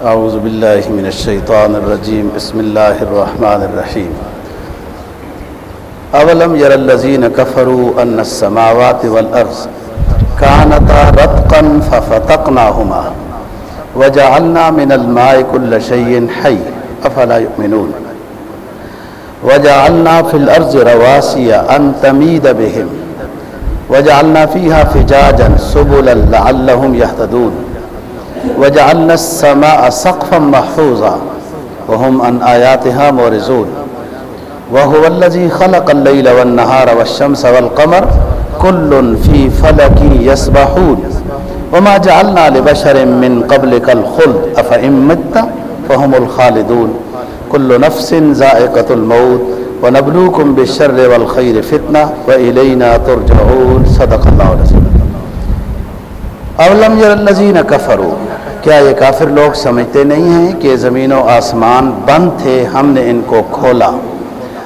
أعوذ بالله من الشيطان الرجيم. بسم الله الرحمن الرحيم. أولم ير الذين كفروا أن السماوات والأرض كانتا رتقا ففتقناهما وجعلنا من الماء كل شيء حي. أفلا يؤمنون؟ وجعلنا في الأرض رواسي أن تميد بهم. وجعلنا فيها فجاجا سبلا لعلهم يهتدون. وجعلنا السماء سقفا محفوظا وهم عن آياتها مورزون وهو الذي خلق الليل والنهار والشمس والقمر كل في فلك يسبحون. وما جعلنا لبشر من قبلك الخلد، أفإن مت فهم الخالدون. كل نفس ذائقة الموت، ونبلوكم بالشر والخير فتنة، وإلينا ترجعون. صدق الله العظيم. اولم یر الذین کفروا کیا یہ کافر لوگ سمجھتے نہیں ہیں کہ زمین و آسمان بند تھے، ہم نے ان کو کھولا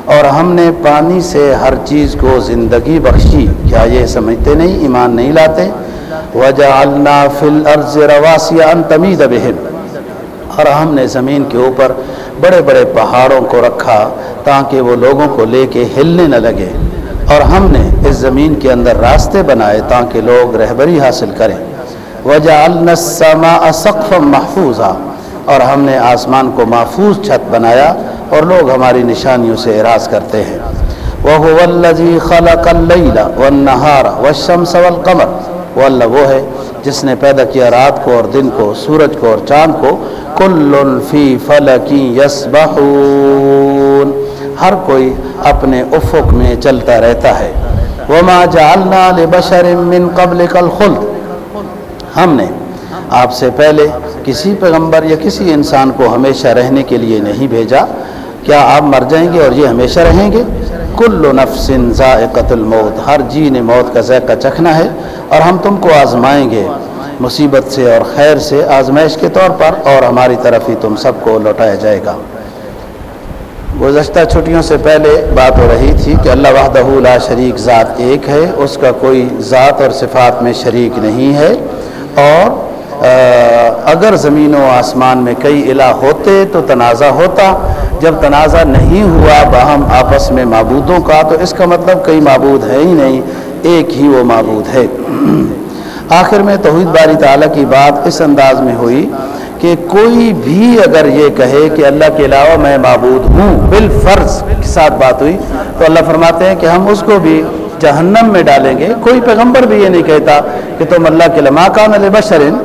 اور ہم نے پانی سے ہر چیز کو زندگی بخشی۔ کیا یہ سمجھتے نہیں، ایمان نہیں لاتے؟ وجعلنا فی الارض رواسی ان تمید بهم۔ اور ہم نے زمین کے اوپر بڑے بڑے پہاڑوں کو رکھا تاکہ وہ لوگوں کو لے کے ہلنے نہ لگے۔ اور ہم نے اس زمین کے اندر راستے بنائے تاکہ لوگ رہبری حاصل کریں۔ وجعلنا السماء سقفا محفوظا۔ اور ہم نے آسمان کو محفوظ چھت بنایا اور لوگ ہماری نشانیوں سے اعراض کرتے ہیں۔ وَهُوَ الَّذِي خَلَقَ اللَّيْلَ وَالنَّهَارَ وَالشَّمْسَ وَالْقَمَرَ۔ وہ اللہ وہ ہے جس نے پیدا کیا رات کو اور دن کو، سورج کو اور چاند کو۔ کل فی فلکی یسبحون ہر کوئی اپنے افق میں چلتا رہتا ہے۔ وما جعلنا لبشر من قبلك الخلد۔ ہم نے آپ سے پہلے کسی پیغمبر یا کسی انسان کو ہمیشہ رہنے کے لیے نہیں بھیجا۔ کیا آپ مر جائیں گے اور یہ ہمیشہ رہیں گے؟ کل نفس ذائقۃ الموت، ہر جی نے موت کا ذائقہ چکھنا ہے اور ہم تم کو آزمائیں گے۔ مصیبت سے اور خیر سے آزمائش کے طور پر اور ہماری طرف ہی تم سب کو لوٹایا جائے گا۔ گزشتہ چھٹیوں سے پہلے بات ہو رہی تھی کہ اللہ وحدہ لا شریک ذات ایک ہے، اس کا کوئی ذات اور صفات میں شریک نہیں ہے۔ اور اگر زمین و آسمان میں کئی الہ ہوتے تو تنازع ہوتا۔ جب تنازع نہیں ہوا باہم آپس میں معبودوں کا، تو اس کا مطلب کئی معبود ہے ہی نہیں، ایک ہی وہ معبود ہے۔ آخر میں توحید باری تعالیٰ کی بات اس انداز میں ہوئی کہ کوئی بھی اگر یہ کہے کہ اللہ کے علاوہ میں معبود ہوں، بالفرض کے ساتھ بات ہوئی، تو اللہ فرماتے ہیں کہ ہم اس کو بھی جہنم میں ڈالیں گے۔ کوئی پیغمبر بھی یہ نہیں کہتا کہ تم اللہ کے لما کان البشرن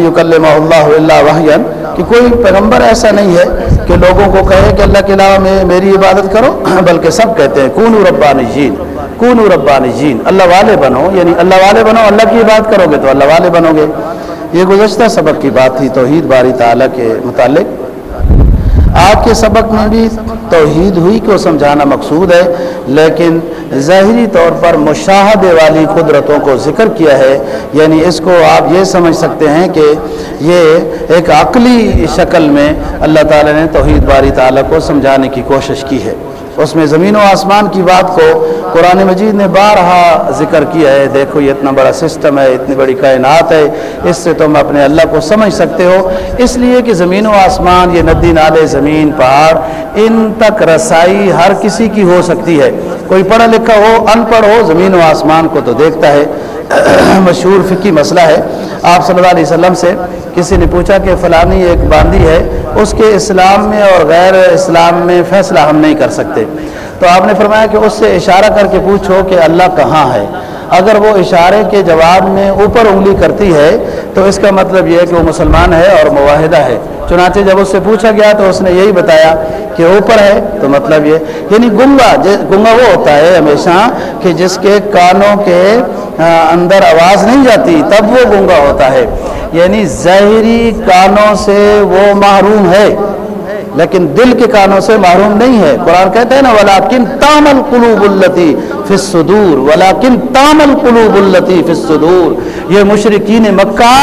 یکلمہ اللہ اللہ وحین کہ کوئی پیغمبر ایسا نہیں ہے کہ لوگوں کو کہے کہ اللہ کے علاوہ میں میری عبادت کرو، بلکہ سب کہتے ہیں کون ربانی جین کون ربانی جین اللہ والے بنو یعنی اللہ والے بنو، اللہ کی عبادت کرو گے تو اللہ والے بنو گے۔ یہ گزشتہ سبق کی بات تھی، توحید باری تعالیٰ کے متعلق۔ آج کے سبق میں بھی توحید ہوئی کو سمجھانا مقصود ہے، لیکن ظاہری طور پر مشاہدے والی قدرتوں کو ذکر کیا ہے۔ یعنی اس کو آپ یہ سمجھ سکتے ہیں کہ یہ ایک عقلی شکل میں اللہ تعالیٰ نے توحید باری تعالیٰ کو سمجھانے کی کوشش کی ہے۔ اس میں زمین و آسمان کی بات کو قرآن مجید نے بارہا ذکر کیا ہے۔ دیکھو یہ اتنا بڑا سسٹم ہے، اتنی بڑی کائنات ہے۔ اس سے تم اپنے اللہ کو سمجھ سکتے ہو۔ اس لیے کہ زمین و آسمان، یہ ندی، نالے، زمین، پہاڑ، ان تک رسائی ہر کسی کی ہو سکتی ہے۔ کوئی پڑھا لکھا ہو، ان پڑھ ہو، زمین و آسمان کو تو دیکھتا ہے۔ مشہور فقی مسئلہ ہے۔ آپ صلی اللہ علیہ وسلم سے کسی نے پوچھا کہ فلانی ایک باندھی ہے اس کے اسلام میں اور غیر اسلام میں فیصلہ ہم نہیں کر سکتے۔ تو آپ نے فرمایا کہ اس سے اشارہ کر کے پوچھو کہ اللہ کہاں ہے۔ اگر وہ اشارے کے جواب میں اوپر انگلی کرتی ہے، تو اس کا مطلب یہ ہے کہ وہ مسلمان ہے اور معاہدہ ہے۔ چنانچہ جب اس سے پوچھا گیا تو اس نے یہی بتایا کہ اوپر ہے، تو مطلب یہ یعنی گنگا گنگا وہ ہوتا ہے ہمیشہ کہ جس کے کانوں کے اندر آواز نہیں جاتی، تب وہ گنگا ہوتا ہے۔ یعنی ظاہری کانوں سے وہ محروم ہے، لیکن دل کے کانوں سے محروم نہیں ہے۔ قرآن کہتے ہیں نا ولاکن تامل قلوب التی فصدور ولاکن تامل قلوب التی فصدور یہ مشرقین مکہ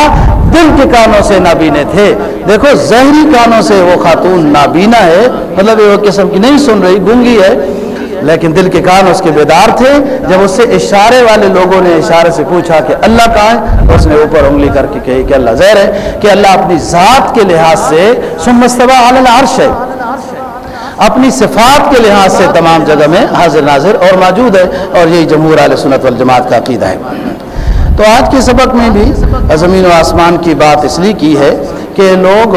دل کے کانوں سے نابینے تھے۔ دیکھو ظہری کانوں سے وہ خاتون نابینا ہے مطلب یہ وہ قسم کی نہیں سن رہی، گونگی ہے۔ لیکن دل کے کان اس کے بیدار تھے۔ جب اس سے اشارے والے لوگوں نے اشارے سے پوچھا کہ اللہ کہاں ہے، تو اس نے اوپر انگلی کر کے کہی کہ اللہ زہر ہے کہ اللہ اپنی ذات کے لحاظ سے سمستبا العرش ہے۔ اپنی صفات کے لحاظ سے تمام جگہ میں حاضر ناظر اور موجود ہے اور یہی جمہور علیہ سنت والجماعت کا عقیدہ ہے۔ تو آج کے سبق میں بھی زمین و آسمان کی بات اس لیے کی ہے کہ لوگ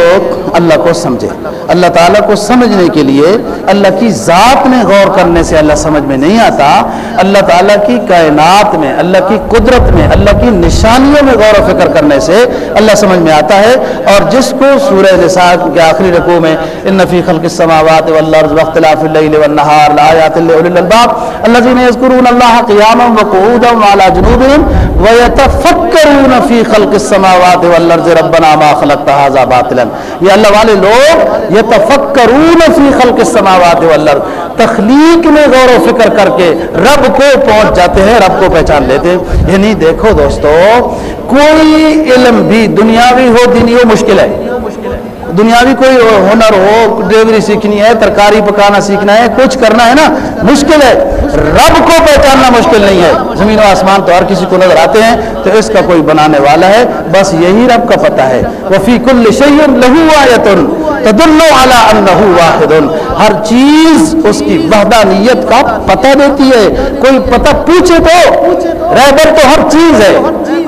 اللہ کو سمجھے۔ اللہ تعالیٰ کو سمجھنے کے لیے اللہ کی ذات میں غور کرنے سے اللہ سمجھ میں نہیں آتا۔ اللہ تعالیٰ کی کائنات میں، اللہ کی قدرت میں، اللہ کی نشانیوں میں غور و فکر کرنے سے اللہ سمجھ میں آتا ہے۔ اور جس کو سورہ نساء کے آخری رقو میں، ان نفی خلق السماوات والارض واختلاف اللیل والنہار لآیات لأولی الالباب الذین یذکرون اللہ قیاما وقعودا وعلی جنوبهم ویتفکرون فی خلق السماوات والارض ربنا ما خلقت هذا باطلا۔ یہ اللہ والے لوگ یہ تفکرون فی خلق السماوات والارض۔ تخلیق میں غور و فکر کر کے رب کو پہنچ جاتے ہیں، رب کو پہچان لیتے ہیں۔ یعنی دیکھو دوستو، کوئی علم بھی دنیاوی ہو، دینی ہو، مشکل ہے۔ دنیاوی کوئی ہنر ہو، ڈیوری سیکھنی ہے، ترکاری پکانا سیکھنا ہے، کچھ کرنا ہے نا، مشکل ہے۔ رب کو پہچاننا مشکل نہیں ہے۔ زمین و آسمان تو ہر کسی کو نظر آتے ہیں، تو اس کا کوئی بنانے والا ہے۔ بس یہی رب کا پتہ ہے۔ وفی کل شعین لہو آیت تدل علی انہ واحد۔ ہر چیز اس کی وحدانیت کا پتہ دیتی ہے۔ کوئی پتہ پوچھے تو رہبر تو ہر چیز ہے۔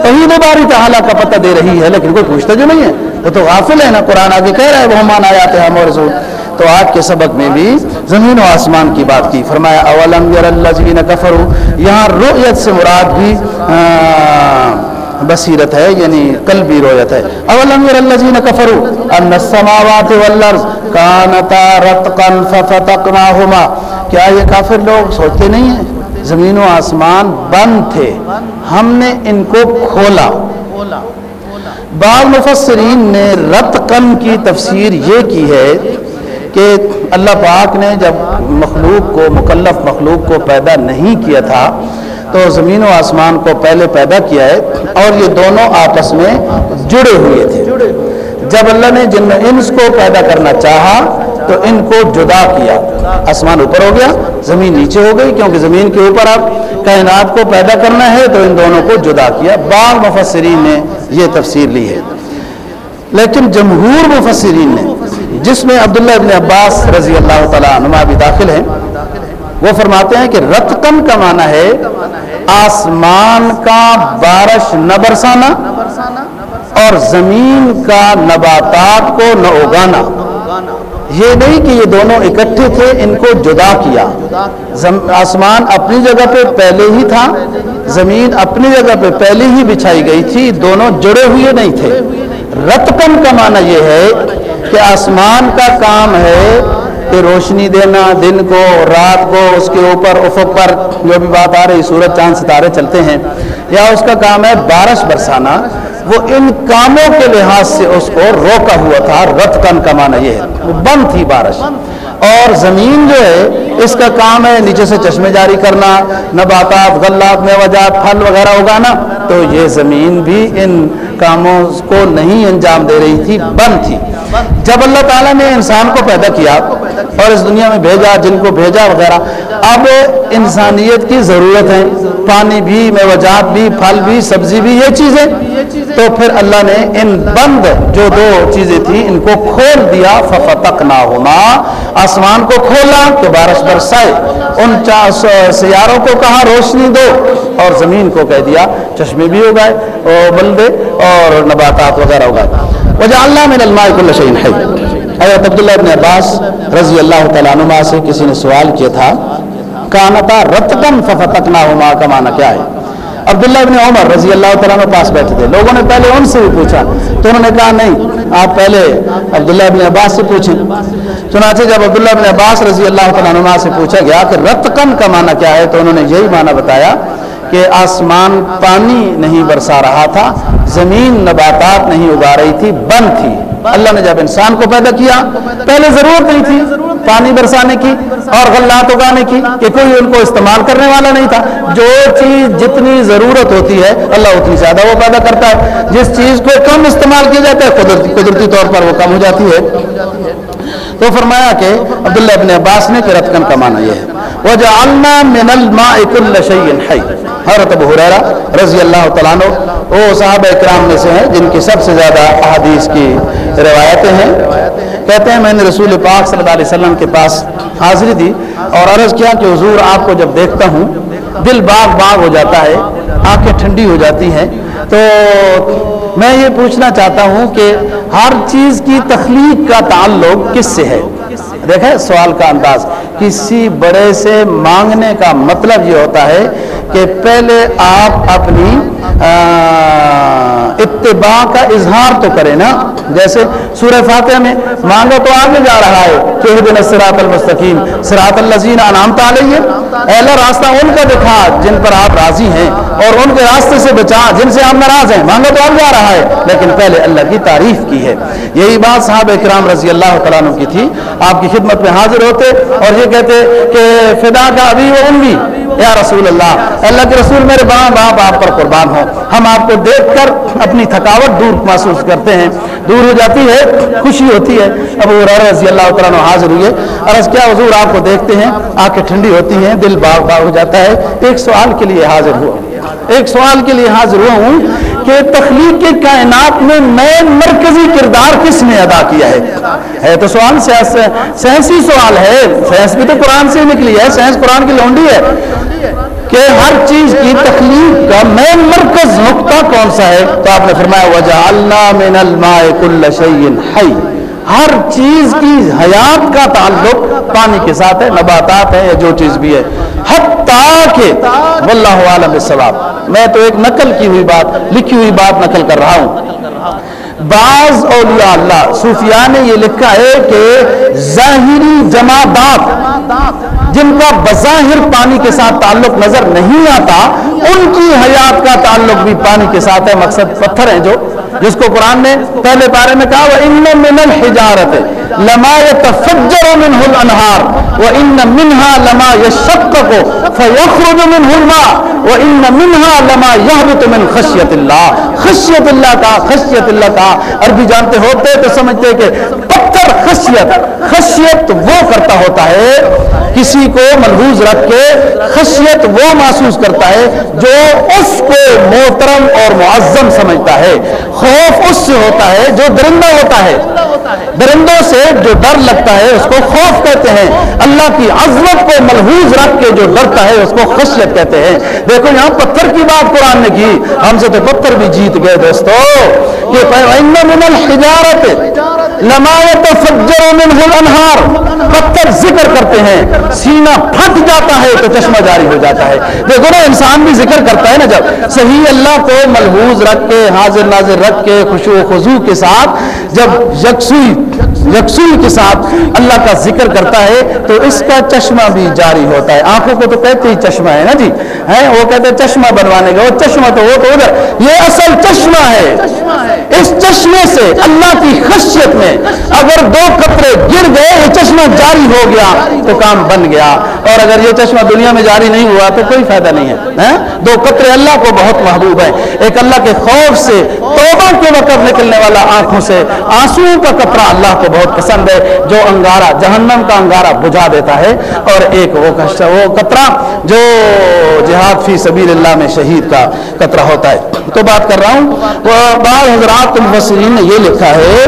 توحید باری تعالیٰ کا پتہ دے رہی ہے، لیکن کوئی پوچھتا جو نہیں ہے۔ وہ تو غافل ہے نا، قرآن آگے کہہ رہا ہے، وہ مان آیات ہم اور رسول۔ تو آج کے سبق میں بھی زمین و آسمان کی بات کی۔ فرمایا، اولم یر الذین کفروا؟ یہاں رؤیت سے مراد بھی بصیرت ہے یعنی قلبی رویت ہے۔ اولم یر الذین کفروا؟ ان السماوات والارض کانتا رتقا ففتقناهما۔ کیا یہ کافر لوگ سوچتے نہیں ہیں؟ زمین و آسمان بند تھے۔ ہم نے ان کو کھولا۔ بعض مفسرین نے رت کن کی تفسیر یہ کی ہے کہ اللہ پاک نے جب مخلوق کو، مکلف مخلوق کو پیدا نہیں کیا تھا، تو زمین و آسمان کو پہلے پیدا کیا ہے اور یہ دونوں آپس میں جڑے ہوئے تھے۔ جب اللہ نے جن انس کو پیدا کرنا چاہا تو ان کو جدا کیا۔ آسمان اوپر ہو گیا، زمین نیچے ہو گئی، کیونکہ زمین کے اوپر اب کائنات کو پیدا کرنا ہے، تو ان دونوں کو جدا کیا۔ بعض مفسرین نے یہ تفسیر لی ہے۔ لیکن جمہور مفسرین نے، جس میں عبداللہ ابن عباس رضی اللہ تعالیٰ عنہ بھی داخل ہیں، وہ فرماتے ہیں کہ رتقن کا معنی ہے آسمان کا بارش نہ برسانا اور زمین کا نباتات کو نہ اگانا۔ یہ نہیں کہ یہ دونوں اکٹھے تھے، ان کو جدا کیا۔ آسمان اپنی جگہ پہ پہلے ہی تھا، زمین اپنی جگہ پہ پہلے ہی بچھائی گئی تھی، دونوں جڑے ہوئے نہیں تھے۔ رتپن کا معنی یہ ہے کہ آسمان کا کام ہے کہ روشنی دینا، دن کو، رات کو، اس کے اوپر، افق پر، جو بھی بات آ رہی، سورج، چاند، ستارے چلتے ہیں۔ یا اس کا کام ہے بارش برسانا۔ وہ ان کاموں کے لحاظ سے اس کو روکا ہوا تھا، رت کن کا معنی یہ ہے، وہ بند تھی بارش۔ اور زمین جو ہے، اس کا کام ہے نیچے سے چشمے جاری کرنا، نباتات، غلات میوجات پھل وغیرہ اگانا۔ تو یہ زمین بھی ان کاموں کو نہیں انجام دے رہی تھی، بند تھی۔ جب اللہ تعالیٰ نے انسان کو پیدا کیا اور اس دنیا میں بھیجا، جن کو بھیجا وغیرہ، اب انسانیت کی ضرورت ہے۔ پانی بھی، میوجات بھی، پھل بھی، سبزی بھی، یہ چیزیں۔ تو پھر اللہ نے ان بند جو دو چیزیں تھیں، ان کو کھول دیا ففتق نہ ہونا آسمان کو کھولا کہ بارش برسائے ان سیاروں کو کہا، روشنی دو۔ اور زمین کو کہہ دیا، چشمے بھی اگائے اور بلدے اور نباتات وغیرہ اگائے وجہ اللہ میں الماء کل شعین ہے حضرت عبداللہ ابن عباس رضی اللہ تعالیٰ عنہ سے کسی نے سوال کیا تھا کانتا رتقن ففتقنا ہما کا معنی کیا ہے۔ عبداللہ ابن عمر رضی اللہ تعالیٰ عنہ پاس بیٹھے تھے۔ لوگوں نے پہلے ان سے بھی پوچھا، تو انہوں نے کہا، نہیں، آپ پہلے عبداللہ ابن عباس سے پوچھیں۔ چنانچہ جب عبداللہ ابن عباس رضی اللہ تعالیٰ عنہ سے پوچھا گیا کہ رتقن کا معنی کیا ہے، تو انہوں نے یہی معنی بتایا کہ آسمان پانی نہیں برسا رہا تھا، زمین نباتات نہیں اگا رہی تھی، بند تھی۔ اللہ نے جب انسان کو پیدا کیا، پہلے ضرورت نہیں تھی پانی برسانے کی اور غلات اگانے کی کہ کوئی ان کو استعمال کرنے والا نہیں تھا۔ جو چیز جتنی ضرورت ہوتی ہے، اللہ اتنی زیادہ وہ پیدا کرتا ہے۔ جس چیز کو کم استعمال کیا جاتا ہے، قدرتی قدرتی طور پر وہ کم ہو جاتی ہے۔ تو فرمایا کہ عبداللہ ابن عباس نے کہ رتکن کا معنی یہ ہے۔ وَجَعَلْنَا مِنَ الْمَاءِ كُلَّ شَيْءٍ حَيٍّ۔ حضرت ابو حریرہ رضی اللہ تعالیٰ عنہ، وہ صحابہ اکرام میں سے ہیں جن کی سب سے زیادہ احادیث کی روایتیں ہیں۔ کہتے ہیں، میں نے رسول پاک صلی اللہ علیہ وسلم کے پاس حاضری دی اور عرض کیا کہ حضور، آپ کو جب دیکھتا ہوں، دل باغ باغ ہو جاتا ہے، آنکھیں ٹھنڈی ہو جاتی ہیں۔ تو میں یہ پوچھنا چاہتا ہوں کہ ہر چیز کی تخلیق کا تعلق کس سے ہے؟ دیکھیں سوال کا انداز، کسی بڑے سے مانگنے کا مطلب یہ ہوتا ہے کہ پہلے آپ اپنی اتباع کا اظہار تو کریں نا۔ جیسے سورہ فاتحہ میں مانگو تو آگے جا رہا ہے کہ دن سراط المستقیم سراط الزین انعام تعلیہ اہلا راستہ ان کا دکھا جن پر آپ راضی ہیں اور ان کے راستے سے بچا جن سے آپ ناراض ہیں۔ مانگو تو آگے جا رہا ہے، لیکن پہلے اللہ کی تعریف کی ہے۔ یہی بات صاحب اکرام رضی اللہ تعالیٰ عنہ کی تھی۔ آپ کی خدمت میں حاضر ہوتے اور یہ کہتے کہ فدا کا ابھی وہ ان بھی۔ یا رسول اللہ اللہ کے رسول، میرے باں باپ، آپ پر قربان ہو ہم آپ کو دیکھ کر اپنی تھکاوٹ دور محسوس کرتے ہیں۔ دور ہو جاتی ہے، خوشی ہوتی ہے۔ اب وہ رضی اللہ تعالیٰ حاضر ہوئے۔ عرض کیا حضور، آپ کو دیکھتے ہیں، آنکھیں ٹھنڈی ہوتی ہیں، دل باغ باغ ہو جاتا ہے۔ ایک سوال کے لیے حاضر ہوا ایک سوال کے لیے حاضر ہوا ہوں کہ تخلیق کے کائنات میں مین مرکزی کردار کس نے ادا کیا ہے؟ ہے تو سوال سینسی سوال ہے۔ سینس بھی تو قرآن سے نکلی ہے۔ سینس قرآن کی لونڈی ہے۔ کہ ہر چیز کی تخلیق کا مین مرکز نقطہ کون سا ہے؟ تو آپ نے فرمایا وجہ اللہ من الماء کل شیء حی ہر چیز کی حیات کا تعلق پانی کے ساتھ ہے، نباتات ہیں، یا جو چیز بھی ہے۔ حتیٰ کہ واللہ عالم ثواب میں تو ایک نقل کی ہوئی بات، لکھی ہوئی بات نقل کر رہا ہوں۔ بعض اولیاء اللہ، صوفیاء نے یہ لکھا ہے کہ ظاہری جماعات جن کا بظاہر پانی کے ساتھ تعلق نظر نہیں آتا، ان کی حیات کا تعلق بھی پانی کے ساتھ ہے۔ مقصد پتھر ہیں جو، جس کو قرآن نے پہلے بارے میں کہا وہ ان من الحجارت لما يتفجر منه الانهار وان منها لما يشقق، فيخرج منه الماء وان منها لما يهبط من خشيه الله۔ خشیت اللہ کا خشیت اللہ کا عربی جانتے ہوتے تو سمجھتے کہ پتھر خشیت خشیت وہ کرتا ہوتا ہے، کسی کو ملحوظ رکھ کے خشیت وہ محسوس کرتا ہے جو اس کو محترم اور معظم سمجھتا ہے۔ خوف اس سے ہوتا ہے جو درندہ ہوتا ہے۔ درندوں سے جو ڈر لگتا ہے اس کو خوف کہتے ہیں۔ اللہ کی عظمت کو ملحوظ رکھ کے جو ڈرتا ہے اس کو خشیت کہتے ہیں۔ دیکھو یہاں پتھر کی بات قرآن نے کی۔ ہم سے تو پتھر بھی جیت گئے دوستو۔ یہ من الحجارت لمایت فجر منہ الانہار، پتھر ذکر کرتے ہیں، سینہ پھٹ جاتا ہے تو چشمہ جاری ہو جاتا ہے۔ دیکھو نا انسان بھی ذکر کرتا ہے نا جب صحیح اللہ کو ملحوظ رکھ کے، حاضر ناظر رکھ کے خوشو و خضو کے ساتھ جب یکسوئی یکسوئی کے ساتھ اللہ کا ذکر کرتا ہے تو اس کا چشمہ بھی جاری ہوتا ہے۔ آنکھوں کو تو کہتے ہی چشمہ ہے نا جی؟ ہے وہ کہتے ہیں چشمہ بنوانے کا۔ وہ چشمہ تو وہ تو ادھر۔ یہ اصل چشمہ ہے۔ اس چشمے سے اللہ کی خشیت میں اگر دو قطرے گر گئے، یہ چشمہ جاری ہو گیا تو کام بن گیا۔ اور اگر یہ چشمہ دنیا میں جاری نہیں ہوا تو کوئی فائدہ نہیں ہے۔ دو قطرے اللہ کو بہت محبوب ہے ایک اللہ کے خوف سے توبہ کے وقت نکلنے والا آنکھوں سے آنسو کا قطرہ اللہ کو بہت بہت پسند ہے، جو انگارہ، جہنم کا انگارہ بجھا دیتا ہے۔ اور ایک وہ قطرہ جو جہاد فی سبیل اللہ میں شہید کا قطرہ ہوتا ہے۔ تو بات کر رہا ہوں، وہ بعض حضرات مفسرین نے یہ لکھا ہے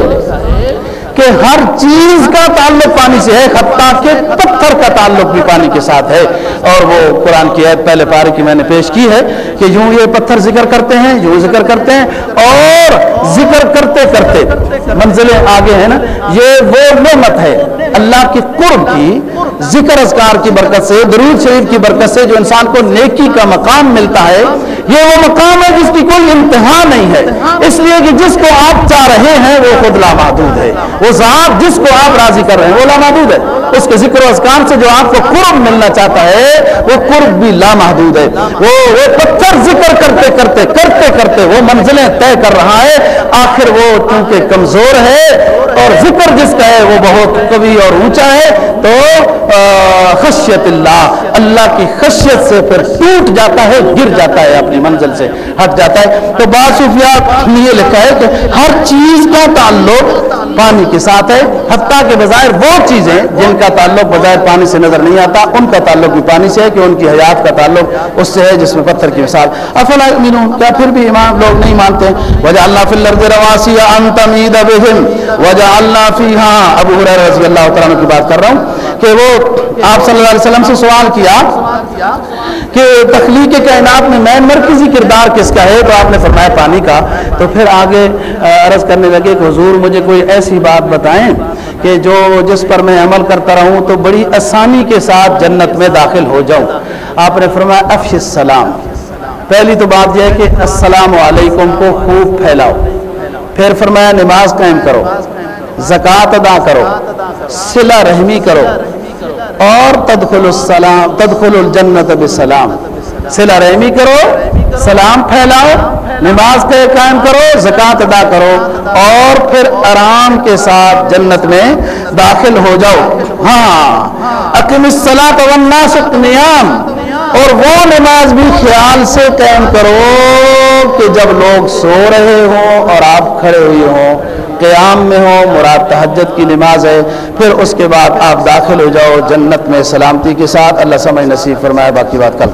کہ ہر چیز کا تعلق پانی سے ہے حتیٰ کہ پتھر کا تعلق بھی پانی کے ساتھ ہے۔ اور وہ قرآن کی عید پہلے پارے کی میں نے پیش کی ہے۔ کہ یوں یہ پتھر ذکر کرتے ہیں، یوں ذکر کرتے ہیں اور ذکر کرتے کرتے منزلیں آگے ہیں نا، یہ وہ نعمت ہے اللہ کی قرب کی، ذکر اذکار کی برکت سے، درود شریف کی برکت سے جو انسان کو نیکی کا مقام ملتا ہے، یہ وہ مقام ہے جس کی کوئی انتہا نہیں ہے۔ اس لیے کہ جس کو آپ چاہ رہے ہیں وہ خود لامحدود ہے۔ وہ ذات جس کو آپ راضی کر رہے ہیں وہ لامحدود ہے۔ اس کے ذکر و اذکار سے جو آپ کو قرب ملنا چاہتا ہے، وہ قرب بھی لامحدود ہے۔ وہ وہ پتھر ذکر کرتے کرتے کرتے کرتے وہ منزلیں طے کر رہا ہے۔ آخر وہ چونکہ کمزور ہے اور ذکر جس کا ہے، وہ بہت کبھی اور اونچا ہے۔ تو خشیت اللہ اللہ کی خشیت سے پھر ٹوٹ جاتا ہے، گر جاتا ہے اپنی منزل سے، ہٹ جاتا ہے۔ تو بعض نے یہ لکھا ہے کہ ہر چیز کا تعلق پانی کے ساتھ ہے، حتیٰ کہ بظاہر وہ چیزیں جن کا تعلق بظاہر پانی سے نظر نہیں آتا، ان کا تعلق بھی پانی سے ہے کہ ان کی حیات کا تعلق اس سے ہے جس میں پتھر کی مثال۔ افلا کیا پھر بھی امام لوگ نہیں مانتے؟ وجہ اللہ فی الارض رواسی ان تمید بہم۔ وجہ اللہ فی ہاں ابو حریر رضی اللہ تعالیٰ کی بات کر رہا ہوں کہ وہ آپ صلی اللہ علیہ وسلم سے سوال کیا کیا کہ تخلیق کائنات میں مین مرکزی کردار کس کا ہے؟ تو آپ نے فرمایا پانی کا۔ تو پھر آگے عرض کرنے لگے کہ حضور مجھے کوئی ایسی بات بتائیں کہ جو جس پر میں عمل کرتا رہوں تو بڑی آسانی کے ساتھ جنت میں داخل ہو جاؤں۔ آپ نے فرمایا افش السلام۔ پہلی تو بات یہ ہے کہ السلام علیکم کو خوب پھیلاؤ۔ پھر فرمایا نماز قائم کرو، زکوٰۃ ادا کرو، صلہ رحمی کرو۔ اور تدخل السلام، تدخل الجنت بسلام۔ سلا رحمی کرو، سلام پھیلاؤ، نماز کے قائم کرو، زکوٰۃ ادا کرو، اور پھر آرام کے ساتھ جنت میں داخل ہو جاؤ۔ ہاں اکم الصلاۃ والناس نیام اور وہ نماز بھی خیال سے قائم کرو کہ جب لوگ سو رہے ہوں اور آپ کھڑے ہوئے ہوں، قیام میں ہوں، مراد تحجد کی نماز ہے، پھر اس کے بعد آپ داخل ہو جاؤ جنت میں سلامتی کے ساتھ، اللہ سمجھ نصیب فرمائے، باقی بات کل